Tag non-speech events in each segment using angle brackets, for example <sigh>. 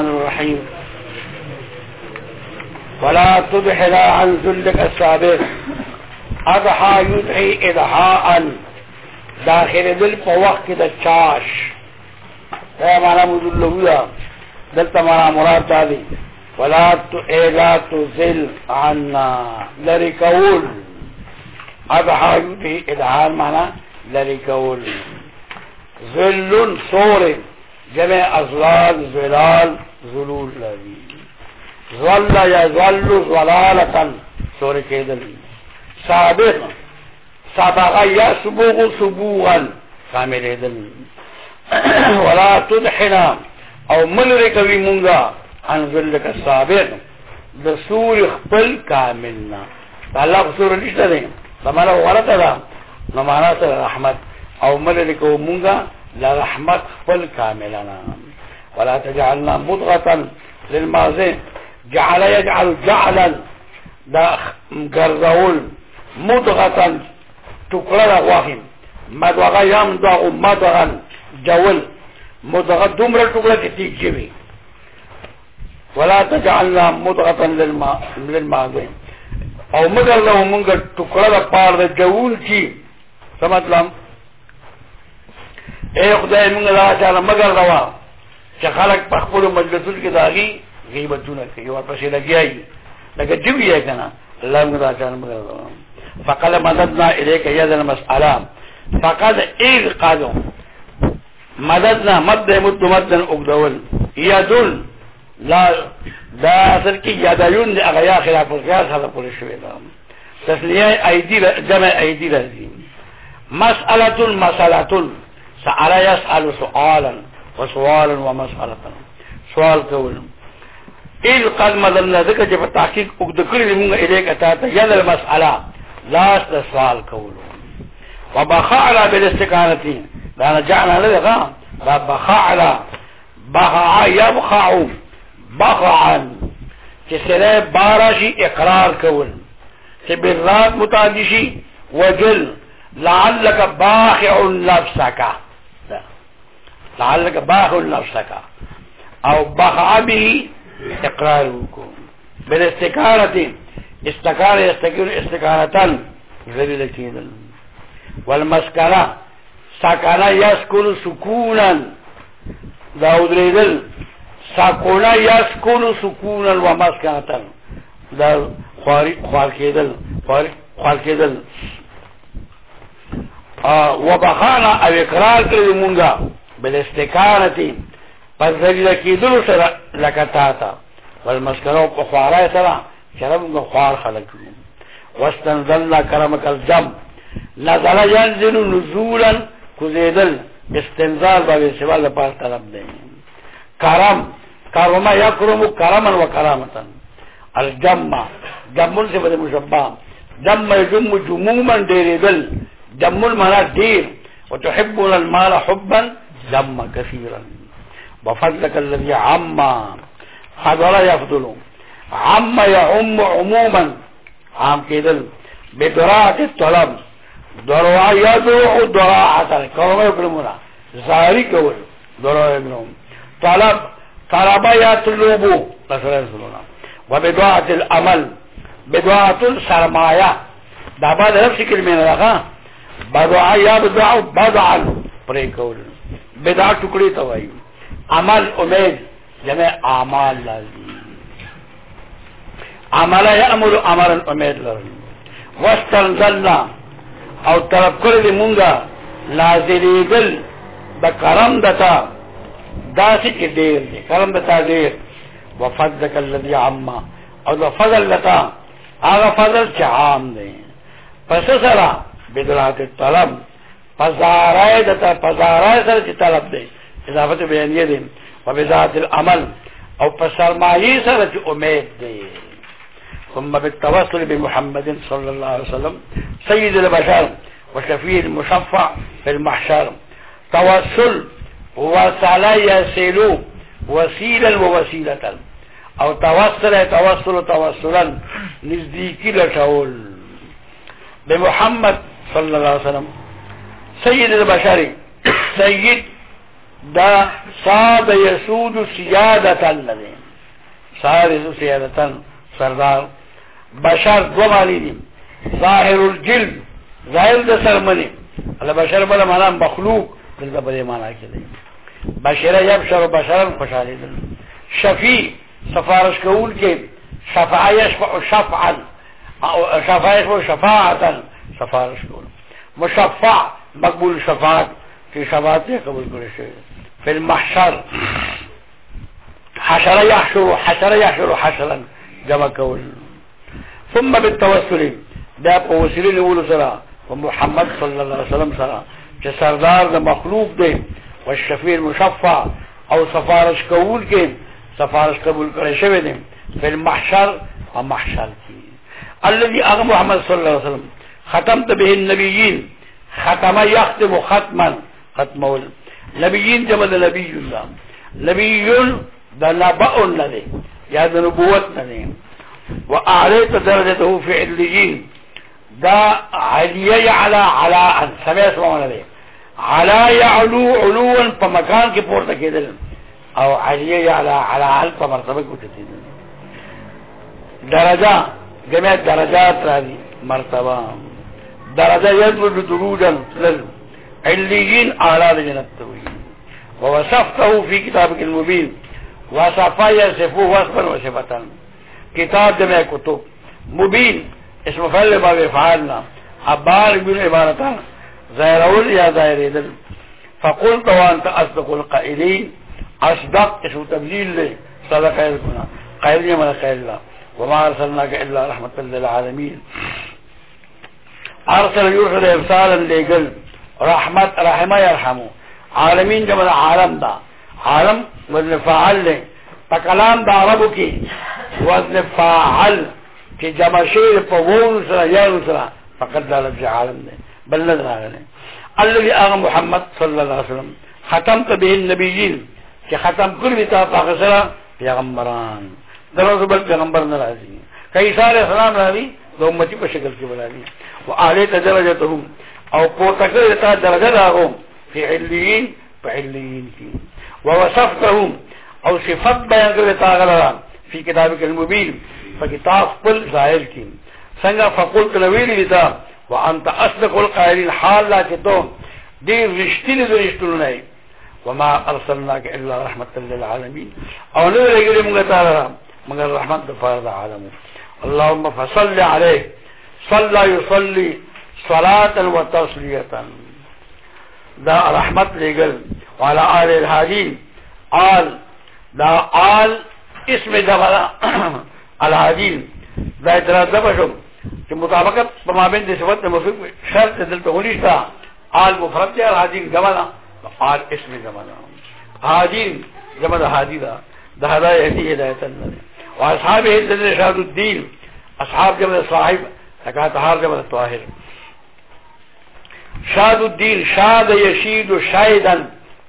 الرحمن الرحيم. ولا تبحر عن ذلك السابق. أضحى يدعي إضحاء داخل دل په وخت د چاش دا معنا مذلویا دلته معنا مراد دي ولا تو الا تزل عنا. لری کول أضحى يدعي إضحاء معنا لری کول ذل صور. جمع ازوال زلال، زلول لازی زوال یا زوال زلالتن سورے کے دلی سابق سابقا یا سبوغ، سبوغا سامل دلی ولا تدحنا، او من رکوی منگا ان ذلک سابق دسور خپل کاملنا اللہ خسور نشتہ دیں تمہارا غلط ہے نمانا سر رحمت۔ او من رکو منگا لا رحمت خپل کاملنا ولا تجعلنا مضغة للماضي جعل يجعل جعلا. دا ګرځول مدغه ټوکړه غواخم مدغه یم دا جول. مدغه دومره ټوکړه کې ولا تجعلنا مدغه للماء للماء أو مگر له مونږ ټوکړه د پار د جول کی څه مطلب اے خدای مونږ لا چاله مگر روا چې خلک په خپل مجلسونو کې داغي غیبتونه کوي ورپسې لګیایي لکه جوی یې کنه الله موږ راځان موږ فقال مددنا الیک یذ المساله فقد اذ قالوا مددنا مد مد مدن اقدول یدل. لا دا اصل کې یادایون د هغه یا خلاف القياس هغه پوره شوی دا تسلیه ایدی جمع ایدی راځي مسألة مسألة سأل يسأل سؤالا وسؤالا ومسألة. سؤال کول ایل قد مدلنا ذکر چې په تحقیق وګد کړی موږ الیک اتا ته یل المسألة. لاس د سوال کولو وبخعل بالاستقامه دا رجعنا لغا دا بخعل بخع يبخع بخعا چې سره بارشي إقرار کول چې بالرات متعدشي. وجل. لعلك باخع نفسك. لعلک باخ نفسکا او بخع به اقرار وکو بل استقارت استقار استقر استقارتن ذلیل کیدل والمسکرہ ساکانا یسکن سکونا دا ادریدل ساکونا یسکن سکونا و مسکرتن دا خوار کیدل خوار کیدل و بخانا او اقرار کردی مونگا بل استقامت پس ذلیل کېدلو سره لکه تا ته والمسکنو په خوارای سره شرم خوار خلق واستنزلنا کرمک الجم. نزل ينزل نزولا کزیدل استنزال باوی سوال لپار طلب دے کرم. کرم یکرم کرما و کرامتا. الجمع. جمع سے بده مشبہ جمع جم جموما دیردل جمع المنا دیر وتحبون المال حبا جمع كثيرا. وفضلك الذي عما حضر يفضل. عما يعم عموما. عام كدل بدراعة الطلب. دراع يدرع دراعة كما يكرمون زاري كول. دراع يكرمون طلب. طلب يطلب. مثلا يقولون وبدعاة الأمل. بدعاة السرماية. بعد نفس كلمة لغا بدعا يبدع بدعا. پرې بدا ٹکڑی تو وہی عمل امید یعنی جمع اعمال لازم۔ عمل ہے امر امر امید لازم۔ وستنزلنا او طرف کر دی مونگا لازلی گل دا کرم دتا دا سکی دیر دی، کرم دتا دیر۔ وفضلک اللذی عما، او دا فضل دتا آغا فضل چا عام دی۔ پس سرا بدلات طلب۔ پزارای دتا پزارای سره چې طلب دی؟ اضافت بیانیه دی وبذات العمل. أو پسرمایي سره چې امید دی. ثم بالتوسل بمحمد صلى الله عليه وسلم. سيد البشر وشفيع المشفع في المحشر. توسل وصل يصل وسيلا ووسيلة أو توسل توسل توسلا نزديكي لشول. بمحمد صلى الله عليه وسلم. سيد البشر <coughs> سيد دا صاد یسود سیادتن لدی صاد یسود سیادتن سردار. بشر دو معنی دي. ظاهر الجلد. ظاهر د سرمنی. الله بشر بل معنا مخلوق. دلته په معنا کې بشر یبشر بشرا خوشاله دي. شفیع. سفارش کول کې شفاعه يشفع شفعا شفاعه يشفع شفاعتا. سفارش کول مشفع. مقبول شفاعت في شفاعت یې قبول کړی شي في المحشر، حشر يحشر حشر يحشر حشرا، جمع کول۔ ثم بالتوسل دا په وسیله نیولو سره محمد صلی الله علیه وسلم سره چې سردار د مخلوق دی او شفیع مشفع، او سفارش کول کې سفارش قبول کړی شوی دی په المحشر او محشر کې الذي اغه محمد صلی الله علیه وسلم ختمت به النبیین ختم یختم ختما ختمول نبیین جمع د نبی الله نبیون د نبأ نه یا د نبوت نه واعليت درجته في عليين دا علي على علاء سمع اسمعنا دي علا يعلو علوا په مکان کې پورته کېدل او علي على على په مرتبه کې کېدل درجه جميع درجات راځي مرتبه درجه يدرج دروجا للعليين اعلى جنات توي ووصفته في كتابك المبين وصفا يصفه وصفا وصفتا كتاب جمع كتب مبين اسم فعل باب فعالنا. عبار بن عبارتا زائرون يا زائرين فقلت وانت اصدق القائلين اصدق اسم تبليل لي صدق قائلنا قائلنا من قائلنا وما ارسلناك الا رحمة للعالمين ارسل یرسل ارسالا لیگل رحمت، رحمہ یرحمو۔ عالمین جمع عالم دا۔ عالم وزن فعل لے پا کلام دا عربو کی۔ وزن فعل، چی جمع شیر پا وون سرا یعنو سرا۔ فقد دا عالم دے۔ بل نظر آگنے اللذی آغا محمد صلی اللہ علیہ وسلم۔ ختم تا بہن نبی جیل چی ختم کر بھی تا پاک سرا، پیغمبران۔ درازو بل پیغمبر نرازی۔ کئی سارے سلام راوی د امتی په شکل کې بلایي أو اعلی درجتهم أو پورته کړی تا درجه راغو فی علیین په علیین کې. ووصفتهم أو صفت بیان کړی تا غلران فی کتابک المبین. فکتاب خپل ظاهر کی څنګه فقلت لویلی لتا وانت اصدق القائلین حال لا چې تو دې رښتینی د رښتونو نه وما ارسلناك الا رحمة للعالمين أو نه لګلې موږ تعالی مگر رحمت د فرد عالم اللهم فصل عليه. صلى يصلي صلاة وتسليه دا رحمت لګل وعلى آل الهادين آل. دا آل. اسم دغلا <coughs> الهادین دا اعتراض دغه شو چې مطابقت په مابین د صفت مفرد شرط دلته ونیشتا آل مفرد دی الهادین جمعنا آل اسم جمعنا هادین جمع د هادی دا د هداية هدي هدايت الله واصحاب هدل شهاد الدين أصحاب جمع صاحب لکه طهار جمع طاهر شاد الدین شاد یشید شایدن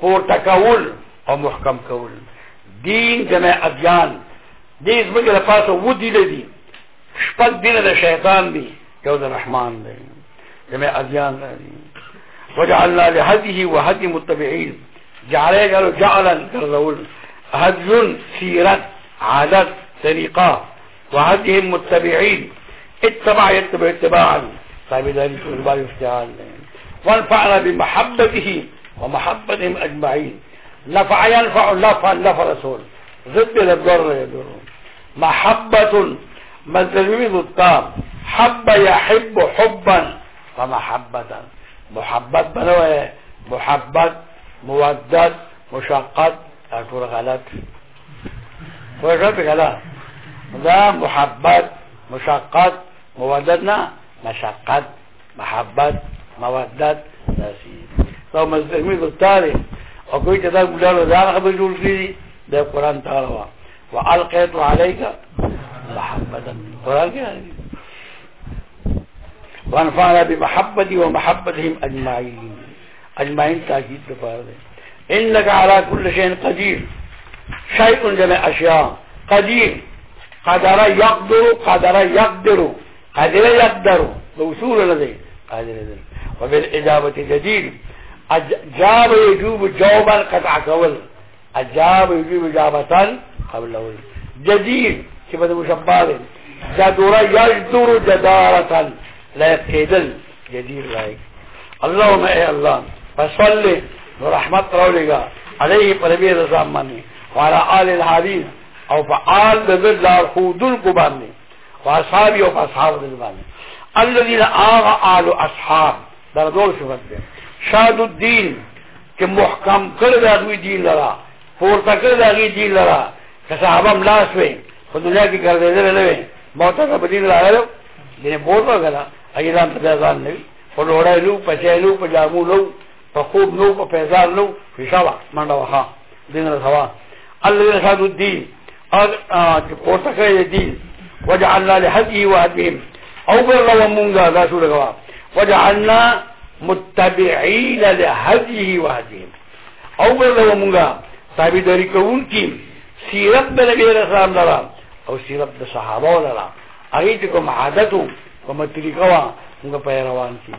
پور تکول أو محکم کول دین جمع ادیان دې زمګه د پاسه و دي لدی شپږ دینه د شیطان دی یو د رحمان دی جمع ادیان دی وجعلنا لهديه وهدي متبعين. جعله قالوا جعلا كالرول هدي سيرت عادات طريقة وهديهم متبعين. اتبع يتبع اتباعا. صاحب ذلك الباب افتعال وانفعنا بمحبته ومحبتهم أجمعين. نفع ينفع نفع نفع رسول. ضد الضر يضر. محبة مزلوم الطام حب يحب حبا ومحبة محبة بنوه محبت مودد مشقت. اكور غلط وشرط غلط دا محبت مشقت موددنا مشقت محبت مودد نسيب الطاري أو کوئی چې دا ګلانو دا خبر جوړ کړی د قران تعالی وا والقيت عليك محبه قران کې وانفعنا بمحبتي ومحبتهم اجمعين اجمعين تاكيد دفار انك على كل شيء قدير شيء جمع اشياء قدير قدر يقدر قدر يقدر. قدر يقدر. موصول لدي قادر وبالإجابة جديد. جاب يجوب جوابا قطع کول أجاب يجوب جابتان قبل چې بده مشبہ ده جدور یجدور جدارة. لا کېدل جدير لایق اللهم اے الله. فصلی ورحمت راولېګا علیه پر نبی رضا باندې وعلى آل الحديث او فعال دغل لار خودل کو باندې او اصحاب او اصحاب دغل باندې الذين آغا آل اصحاب، در دور شفت دے۔ شاد الدین، کہ محکم کر دا دوی دین لرا فورتا کر دا غی دین لرا، کہ صحابہ ملاس وے خود دنیا کی کر دے دے لے موتا کا بدین لرا لے لینے بول رہا گنا ایران پیزان نوی فلوڑے لو پچے لو پجامو لو فخوب نو پیزان لو فشاوہ منڈا وخا دین رسوا اللہ شاد الدین چې پورته کړی دین وجعلنا لهديه وهديهم أو بر لو مونږه دا شو لګوا وجعلنا متبعین لهدیه وهدیهم أو بلو مونگا تابیداری کون کی سیرت د نبی رسول الله لرا. أو سیرت د صحابه لرا. هغه ته کوم عادتو. کوم طریقه وا موږ په روان کی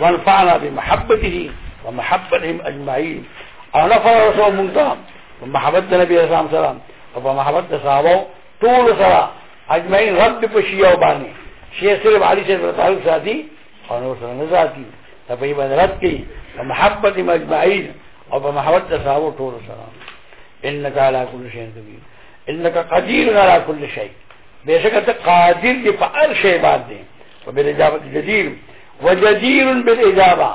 وانفعنا بمحبته. ومحبتهم أجمعين. أو نفع رسول مونږ محبت نبی رسول الله سلام په محبت د صحابه ټول سره أجمعين رد په شیعه باندې شیعه صرف علي سے تعلق ساتي. أو نور سره نه ساتي په عبادت کې محبت مجمعين أو په محبت تصاو ټول سره إنك على كل شيء قدير. إنك قدير على كل شيء. بشک ته قادر دی په هر شی باندې وبالإجابة جدير. وجدير بالإجابة.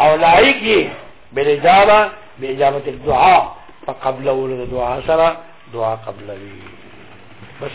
أو لایق دی بالإجابة. بإجابة الدعاء. فقبل اول الدعاء سره دعا قبلوي بس